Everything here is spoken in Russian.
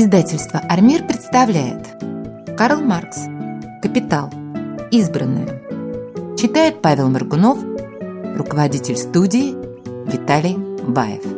Издательство «Армир» представляет Карл Маркс «Капитал. Избранное». Читает Павел Моргунов, руководитель студии Виталий Баев.